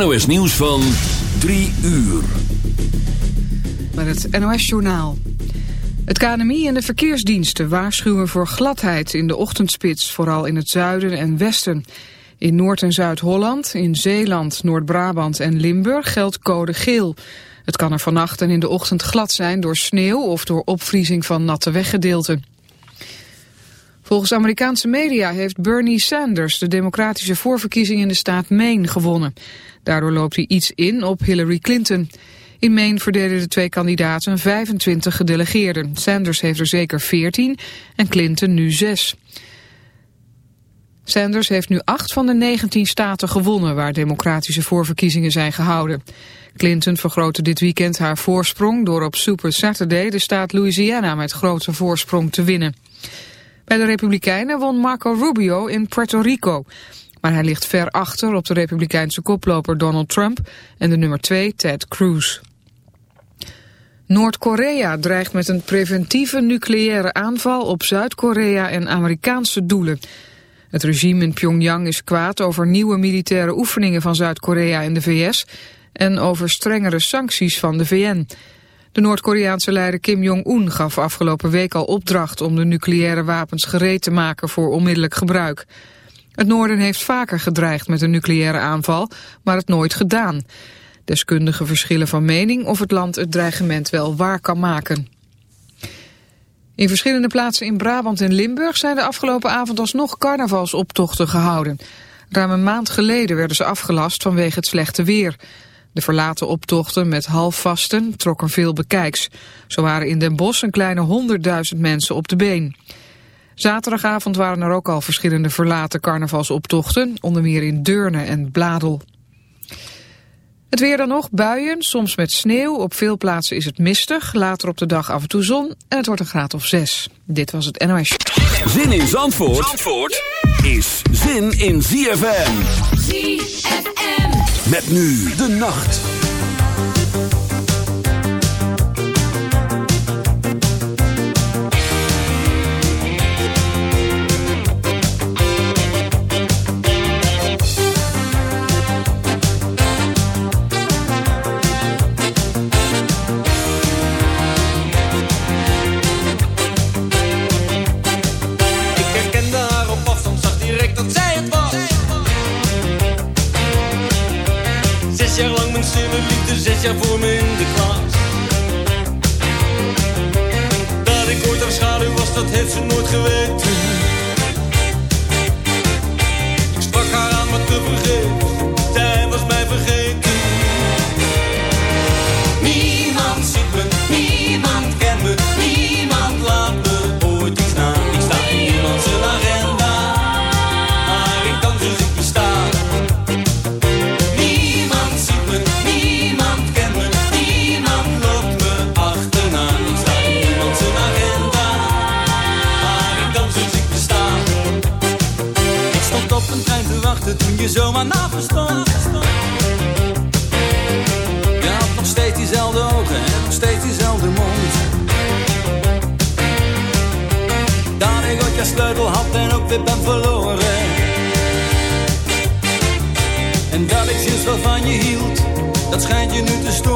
NOS Nieuws van 3 uur. Met het NOS Journaal. Het KNMI en de verkeersdiensten waarschuwen voor gladheid in de ochtendspits, vooral in het zuiden en westen. In Noord- en Zuid-Holland, in Zeeland, Noord-Brabant en Limburg geldt code geel. Het kan er vannacht en in de ochtend glad zijn door sneeuw of door opvriezing van natte weggedeelten. Volgens Amerikaanse media heeft Bernie Sanders de democratische voorverkiezing in de staat Maine gewonnen. Daardoor loopt hij iets in op Hillary Clinton. In Maine verdelen de twee kandidaten 25 gedelegeerden. Sanders heeft er zeker 14 en Clinton nu 6. Sanders heeft nu 8 van de 19 staten gewonnen waar democratische voorverkiezingen zijn gehouden. Clinton vergrootte dit weekend haar voorsprong door op Super Saturday de staat Louisiana met grote voorsprong te winnen. Bij de Republikeinen won Marco Rubio in Puerto Rico. Maar hij ligt ver achter op de republikeinse koploper Donald Trump en de nummer 2 Ted Cruz. Noord-Korea dreigt met een preventieve nucleaire aanval op Zuid-Korea en Amerikaanse doelen. Het regime in Pyongyang is kwaad over nieuwe militaire oefeningen van Zuid-Korea en de VS en over strengere sancties van de VN. De Noord-Koreaanse leider Kim Jong-un gaf afgelopen week al opdracht om de nucleaire wapens gereed te maken voor onmiddellijk gebruik. Het noorden heeft vaker gedreigd met een nucleaire aanval, maar het nooit gedaan. Deskundigen verschillen van mening of het land het dreigement wel waar kan maken. In verschillende plaatsen in Brabant en Limburg zijn de afgelopen avond alsnog carnavalsoptochten gehouden. Ruim een maand geleden werden ze afgelast vanwege het slechte weer. De verlaten optochten met halfvasten trokken veel bekijks. Zo waren in Den Bosch een kleine honderdduizend mensen op de been. Zaterdagavond waren er ook al verschillende verlaten carnavalsoptochten, onder meer in Deurne en Bladel. Het weer dan nog, buien, soms met sneeuw. Op veel plaatsen is het mistig. Later op de dag af en toe zon en het wordt een graad of zes. Dit was het NOS. Zin in Zandvoort, Zandvoort is zin in ZFM. ZFM. Met nu de nacht. Zes jaar voor me in de klas. Dat ik ooit haar schaduw was, dat heeft ze nooit geweten. Ik sprak haar aan, maar te vergeet. Toen je zomaar naast me stond. Je had nog steeds diezelfde ogen en nog steeds diezelfde mond. Dat ik ooit je sleutel had en ook weer ben verloren. En dat ik sinds wel van je hield, dat schijnt je nu te storen.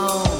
now.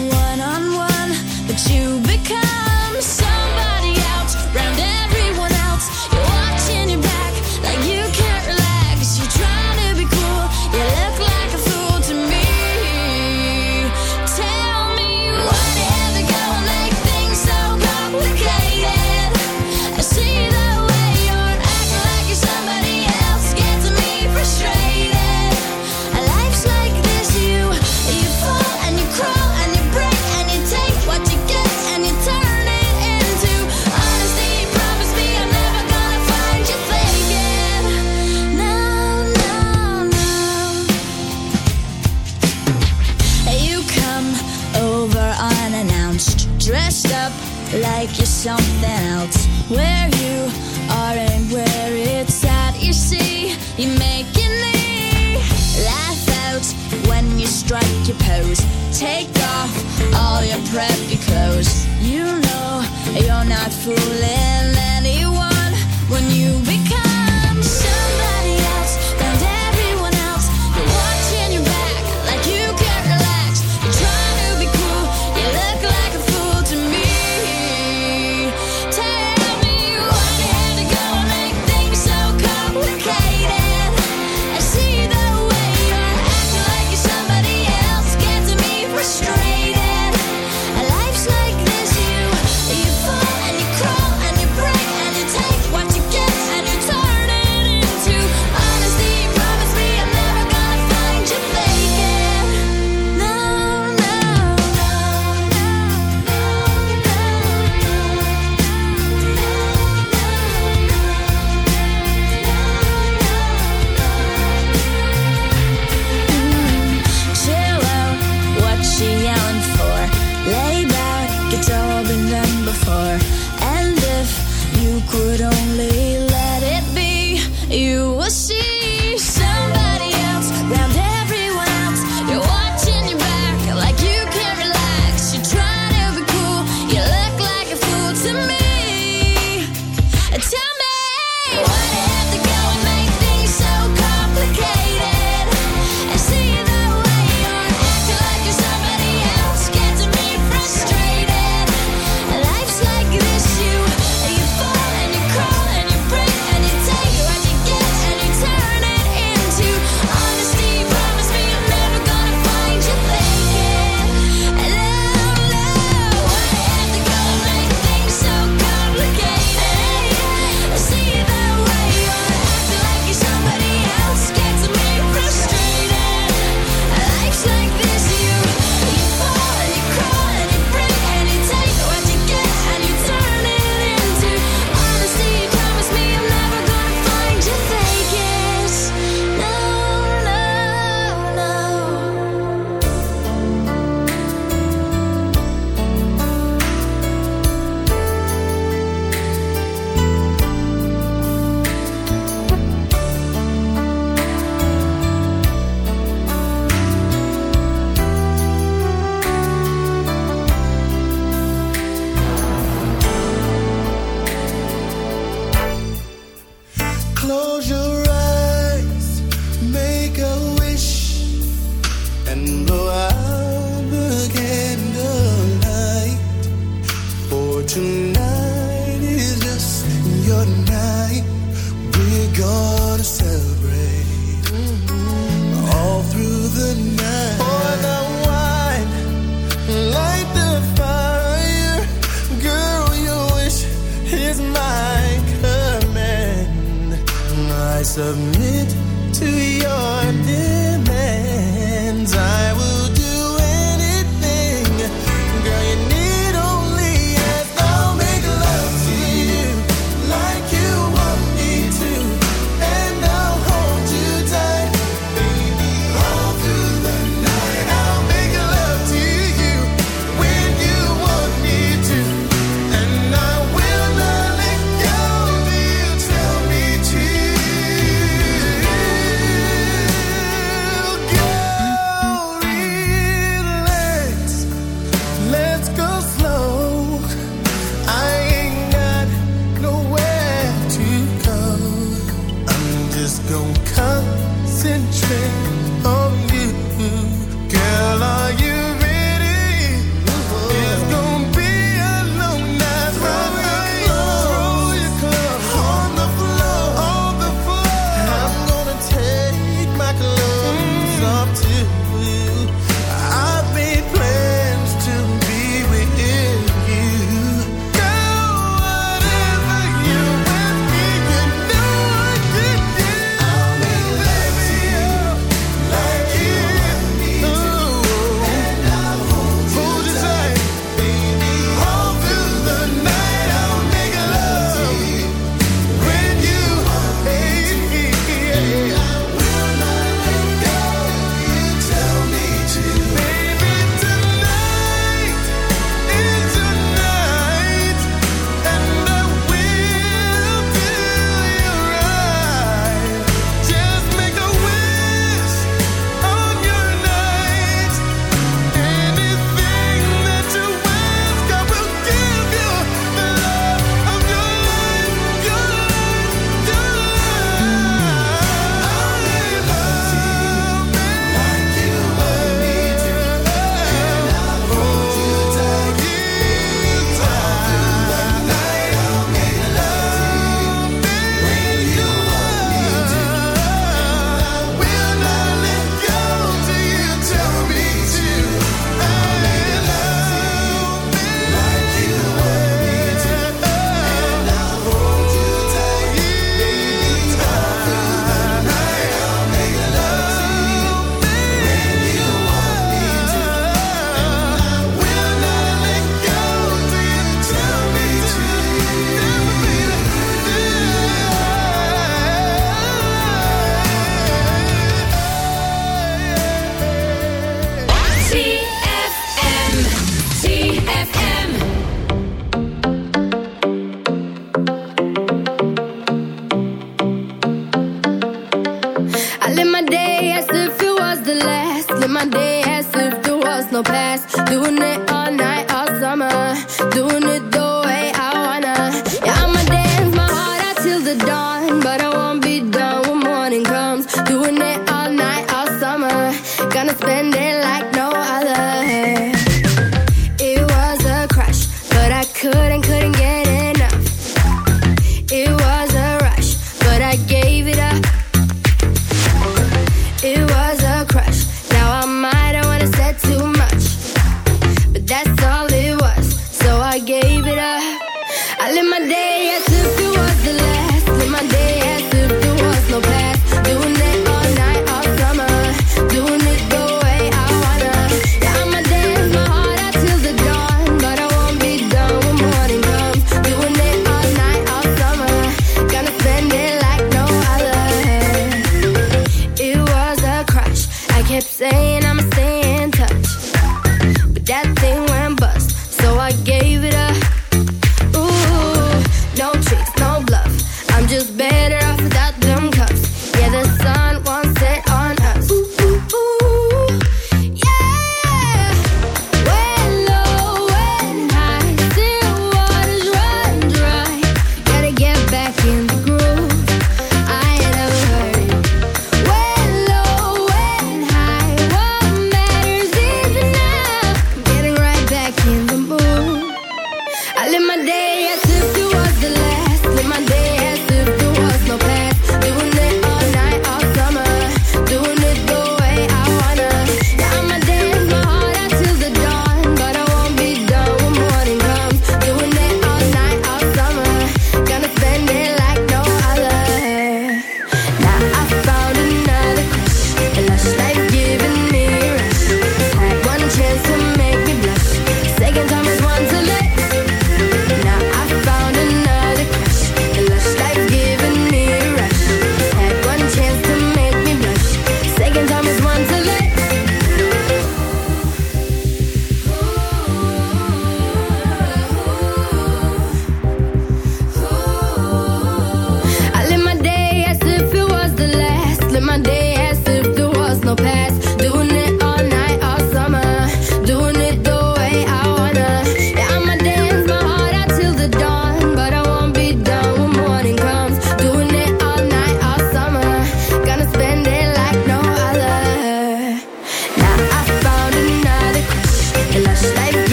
something else. Where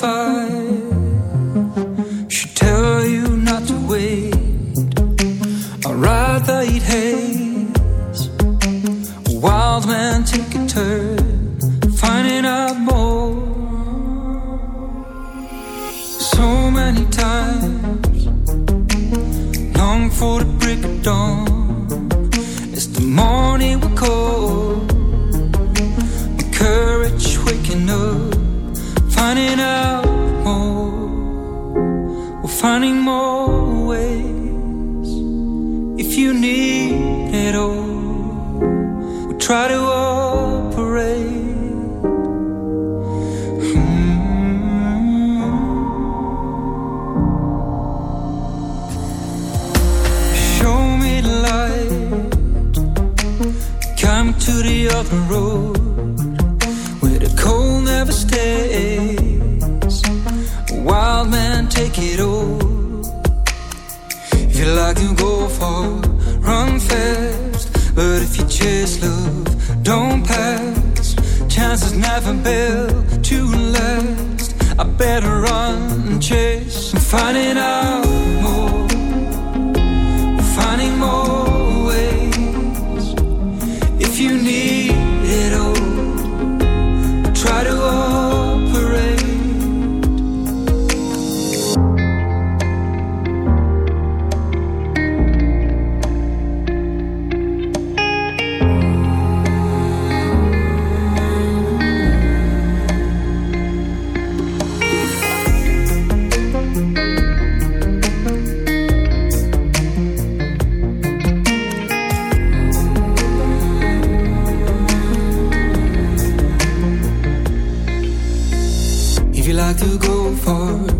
far. to go far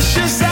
precious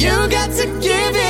You got to give it.